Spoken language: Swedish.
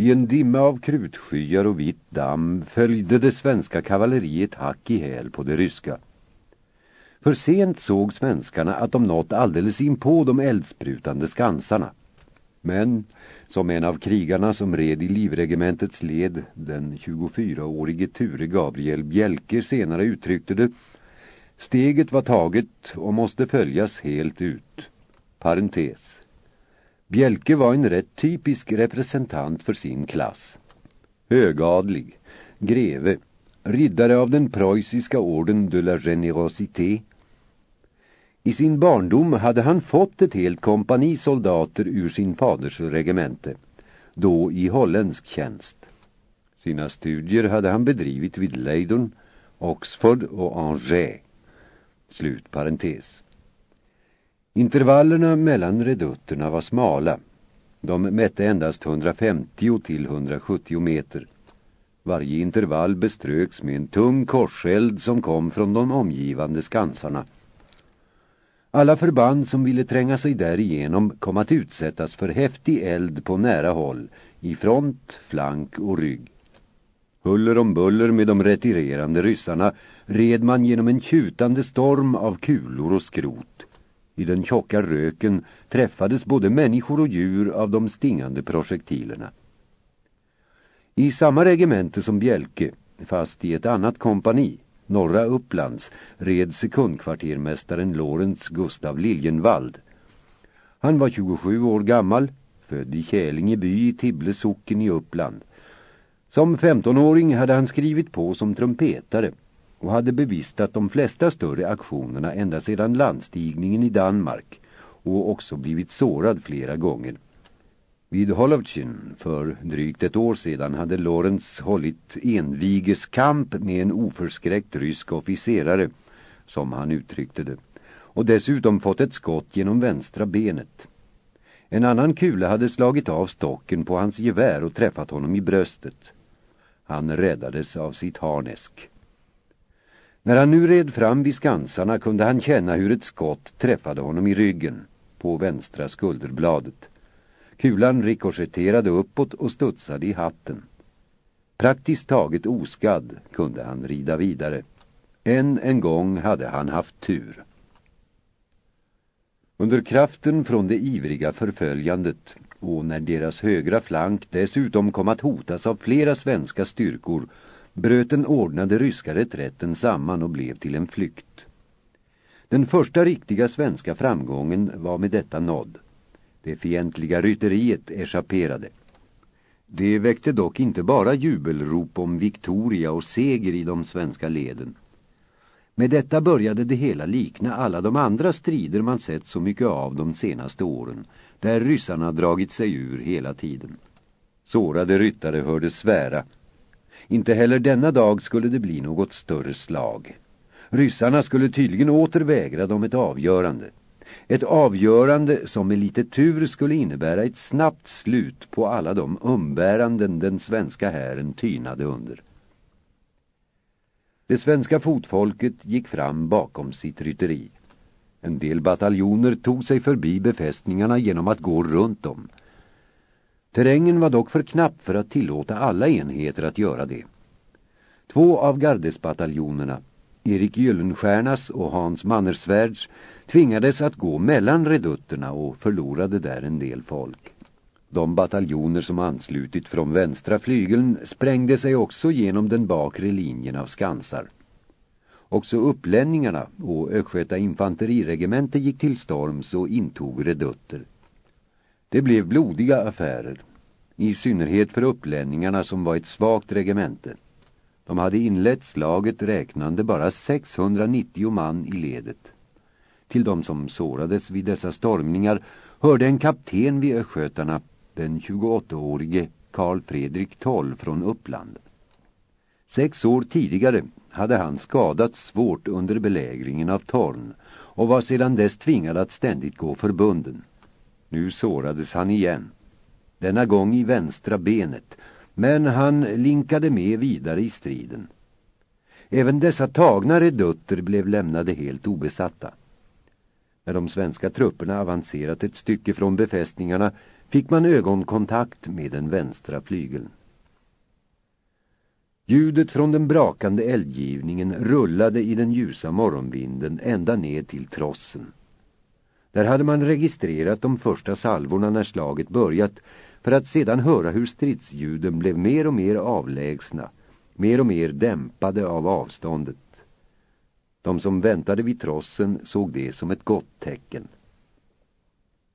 I en dimma av krutskyar och vitt damm följde det svenska kavalleriet hack i häl på det ryska. För sent såg svenskarna att de nått alldeles in på de eldsprutande skansarna. Men, som en av krigarna som red i livregementets led, den 24-årige Ture Gabriel Bjelke senare uttryckte det, steget var taget och måste följas helt ut. Parentes. Bjelke var en rätt typisk representant för sin klass. Högadlig, greve, riddare av den preussiska orden de la générosité. I sin barndom hade han fått ett helt kompani soldater ur sin faders regemente, då i holländsk tjänst. Sina studier hade han bedrivit vid Leiden, Oxford och Angers. Slut parentes. Intervallerna mellan redutterna var smala. De mätte endast 150 till 170 meter. Varje intervall beströks med en tung korseld som kom från de omgivande skansarna. Alla förband som ville tränga sig därigenom kom att utsättas för häftig eld på nära håll, i front, flank och rygg. Huller om buller med de retirerande ryssarna red man genom en tjutande storm av kulor och skrot. I den tjocka röken träffades både människor och djur av de stingande projektilerna. I samma regemente som Bjälke, fast i ett annat kompani, norra Upplands, red sekundkvartermästaren Lorentz Gustav Liljenvald. Han var 27 år gammal, född i Kälingeby i Tibble socken i Uppland. Som 15-åring hade han skrivit på som trumpetare och hade bevistat de flesta större aktionerna ända sedan landstigningen i Danmark och också blivit sårad flera gånger. Vid Holovchen, för drygt ett år sedan hade Lorenz hållit envigeskamp med en oförskräckt rysk officerare, som han uttryckte det, och dessutom fått ett skott genom vänstra benet. En annan kula hade slagit av stocken på hans gevär och träffat honom i bröstet. Han räddades av sitt harnesk. När han nu red fram vid skansarna kunde han känna hur ett skott träffade honom i ryggen, på vänstra skulderbladet. Kulan rikoschetterade uppåt och studsade i hatten. Praktiskt taget oskadd kunde han rida vidare. Än en gång hade han haft tur. Under kraften från det ivriga förföljandet och när deras högra flank dessutom kom att hotas av flera svenska styrkor bröt den ordnade ryska reträtten samman och blev till en flykt. Den första riktiga svenska framgången var med detta nådd. Det fientliga rytteriet eschapperade. Det väckte dock inte bara jubelrop om Victoria och seger i de svenska leden. Med detta började det hela likna alla de andra strider man sett så mycket av de senaste åren, där ryssarna dragit sig ur hela tiden. Sårade ryttare hörde svära. Inte heller denna dag skulle det bli något större slag. Ryssarna skulle tydligen återvägra dem ett avgörande. Ett avgörande som med lite tur skulle innebära ett snabbt slut på alla de umbäranden den svenska hären tynade under. Det svenska fotfolket gick fram bakom sitt rytteri. En del bataljoner tog sig förbi befästningarna genom att gå runt dem. Terrängen var dock för knapp för att tillåta alla enheter att göra det. Två av gardesbataljonerna, Erik Gyllenstiernas och Hans Mannersvärds, tvingades att gå mellan redutterna och förlorade där en del folk. De bataljoner som anslutit från vänstra flygeln sprängde sig också genom den bakre linjen av skansar. Också upplänningarna och Östgöta infanteriregemente gick till storms och intog redutter. Det blev blodiga affärer, i synnerhet för upplänningarna som var ett svagt regemente. De hade inlett slaget räknande bara 690 man i ledet. Till de som sårades vid dessa stormningar hörde en kapten vid Östgötarna, den 28-årige Karl Fredrik Toll från Uppland. Sex år tidigare hade han skadats svårt under belägringen av Torn och var sedan dess tvingad att ständigt gå förbunden. Nu sårades han igen. Denna gång i vänstra benet, men han linkade med vidare i striden. Även dessa tagna redutter blev lämnade helt obesatta. När de svenska trupperna avancerat ett stycke från befästningarna fick man ögonkontakt med den vänstra flygeln. Ljudet från den brakande eldgivningen rullade i den ljusa morgonvinden ända ner till trossen. Där hade man registrerat de första salvorna när slaget börjat för att sedan höra hur stridsljuden blev mer och mer avlägsna, mer och mer dämpade av avståndet. De som väntade vid trossen såg det som ett gott tecken.